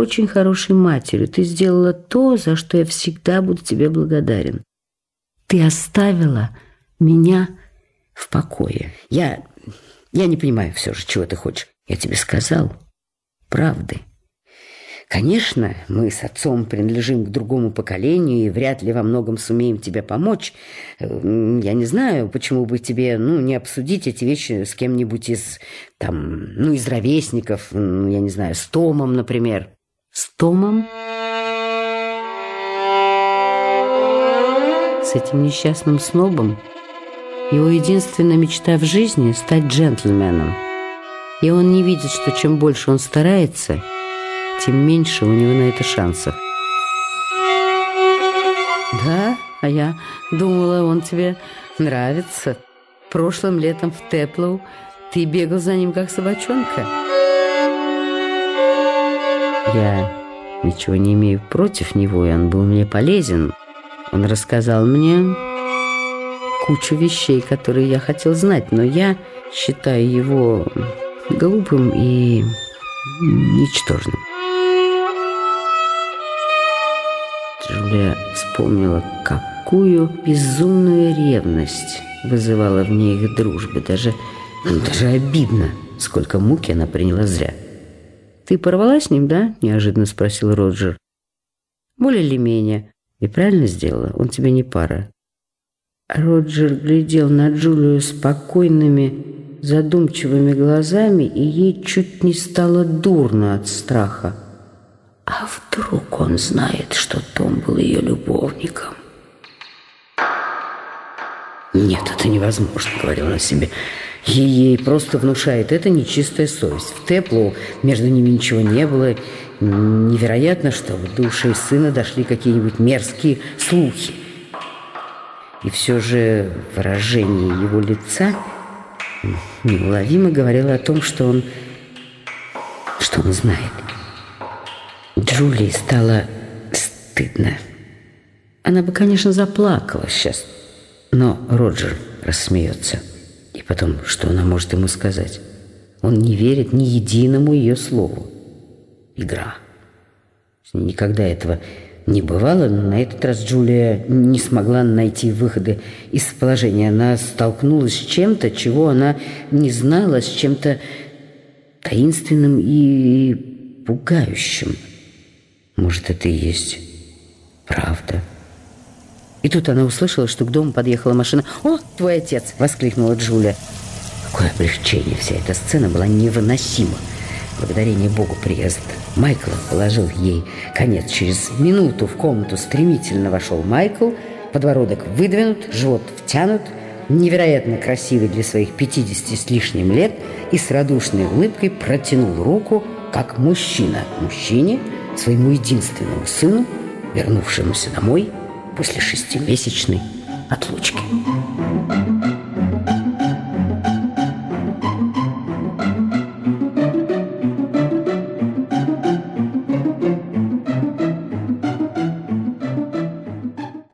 очень хорошей матерью. Ты сделала то, за что я всегда буду тебе благодарен. Ты оставила меня в покое. Я... я не понимаю все же, чего ты хочешь. Я тебе сказал правды. Конечно, мы с отцом принадлежим к другому поколению и вряд ли во многом сумеем тебе помочь. Я не знаю, почему бы тебе, ну, не обсудить эти вещи с кем-нибудь из, там, ну, из ровесников, я не знаю, с Томом, например. С Томом? С этим несчастным снобом? Его единственная мечта в жизни — стать джентльменом. И он не видит, что чем больше он старается — тем меньше у него на это шансов. Да, а я думала, он тебе нравится. Прошлым летом в Теплоу ты бегал за ним, как собачонка. Я ничего не имею против него, и он был мне полезен. Он рассказал мне кучу вещей, которые я хотел знать, но я считаю его глупым и ничтожным. Джулия вспомнила, какую безумную ревность вызывала в ней их дружба. Даже, даже обидно, сколько муки она приняла зря. «Ты порвала с ним, да?» – неожиданно спросил Роджер. «Более или менее. И правильно сделала, он тебе не пара». Роджер глядел на Джулию спокойными, задумчивыми глазами, и ей чуть не стало дурно от страха. А вдруг он знает, что Том был ее любовником? Нет, это невозможно, говорила она себе. Ей просто внушает это нечистая совесть. В Теплу между ними ничего не было. Невероятно, что в душе сына дошли какие-нибудь мерзкие слухи. И все же выражение его лица неуловимо говорило о том, что он, что он знает. Джулии стало стыдно. Она бы, конечно, заплакала сейчас, но Роджер рассмеется. Потом, что она может ему сказать? Он не верит ни единому ее слову. Игра. Никогда этого не бывало, но на этот раз Джулия не смогла найти выходы из положения. Она столкнулась с чем-то, чего она не знала, с чем-то таинственным и пугающим. Может, это и есть. И тут она услышала, что к дому подъехала машина. «О, твой отец!» – воскликнула Джулия. Какое облегчение! Вся эта сцена была невыносима. Благодарение Богу приезд Майкла положил ей конец. Через минуту в комнату стремительно вошел Майкл. Подбородок выдвинут, живот втянут, невероятно красивый для своих 50 с лишним лет и с радушной улыбкой протянул руку, как мужчина мужчине – своему единственному сыну, вернувшемуся домой после шестимесячной отлучки.